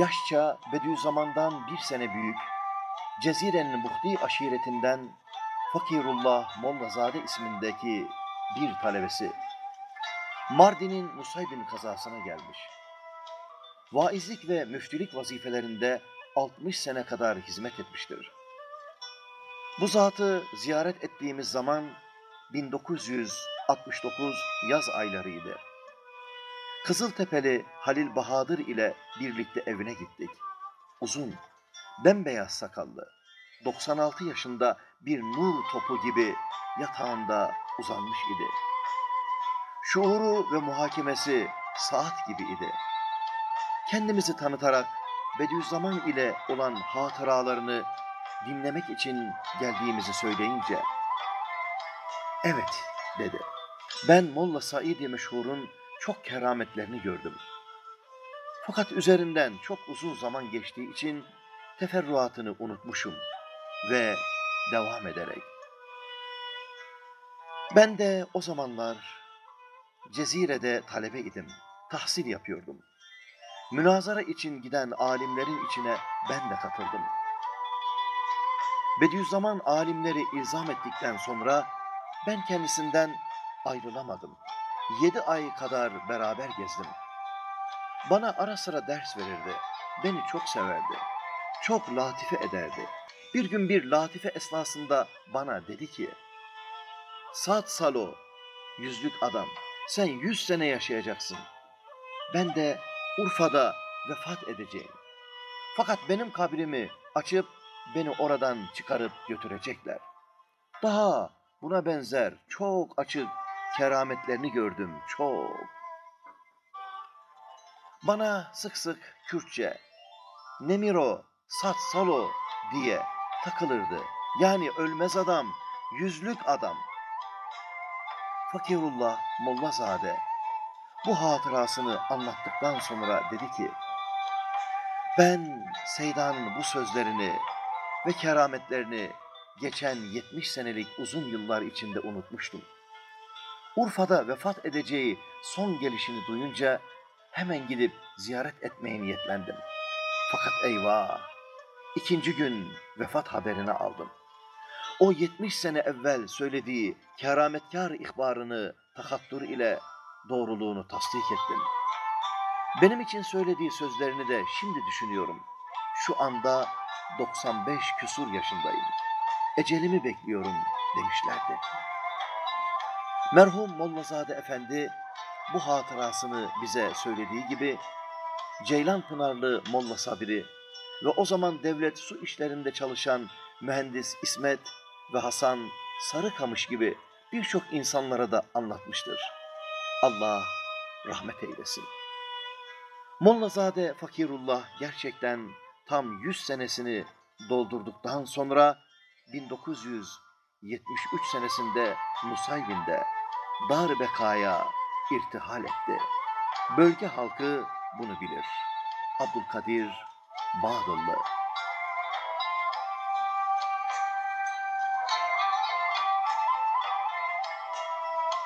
Yaşça Bediüzzaman'dan bir sene büyük, Cezire'nin Muhdi aşiretinden Fakirullah Mollazade ismindeki bir talebesi, Mardin'in Nusaybin kazasına gelmiş. Vaizlik ve müftülük vazifelerinde 60 sene kadar hizmet etmiştir. Bu zatı ziyaret ettiğimiz zaman 1969 yaz aylarıydı. Kızıltepeli Halil Bahadır ile birlikte evine gittik. Uzun, bembeyaz sakallı, 96 yaşında bir nur topu gibi yatağında uzanmış idi. Şuuru ve muhakemesi saat gibi idi. Kendimizi tanıtarak Bediüzzaman ile olan hatıralarını dinlemek için geldiğimizi söyleyince, evet dedi. Ben Molla Said-i Meşhur'un çok kerametlerini gördüm. Fakat üzerinden çok uzun zaman geçtiği için teferruatını unutmuşum ve devam ederek. Ben de o zamanlar Cezire'de talebe idim, tahsil yapıyordum. Münazara için giden alimlerin içine ben de katıldım. Bediüzzaman alimleri ilzam ettikten sonra ben kendisinden ayrılamadım. Yedi ay kadar beraber gezdim. Bana ara sıra ders verirdi. Beni çok severdi. Çok latife ederdi. Bir gün bir latife esnasında bana dedi ki, Sat Salo, yüzlük adam, sen yüz sene yaşayacaksın. Ben de Urfa'da vefat edeceğim. Fakat benim kabrimi açıp beni oradan çıkarıp götürecekler. Daha buna benzer çok açık kerametlerini gördüm, çok. Bana sık sık Kürtçe, Nemiro, Sat Salo diye takılırdı. Yani ölmez adam, yüzlük adam. Fakirullah Mollazade bu hatırasını anlattıktan sonra dedi ki, ben Seydan'ın bu sözlerini ve kerametlerini geçen 70 senelik uzun yıllar içinde unutmuştum. Urfa'da vefat edeceği son gelişini duyunca hemen gidip ziyaret etmeye niyetlendim. Fakat eyvah! ikinci gün vefat haberini aldım. O 70 sene evvel söylediği kerametkar ihbarını takattur ile doğruluğunu tasdik ettim. Benim için söylediği sözlerini de şimdi düşünüyorum. Şu anda 95 küsur yaşındayım. Ecelimi bekliyorum demişlerdi. Merhum Mollazade Efendi bu hatırasını bize söylediği gibi Ceylan Pınarlı Molla Sabiri ve o zaman devlet su işlerinde çalışan mühendis İsmet ve Hasan Sarıkamış gibi birçok insanlara da anlatmıştır. Allah rahmet eylesin. Mollazade Fakirullah gerçekten tam 100 senesini doldurduktan sonra 1973 senesinde Nusaybin'de Dar Beka'ya irtihal etti. Bölge halkı bunu bilir. Abdülkadir Bağdıllı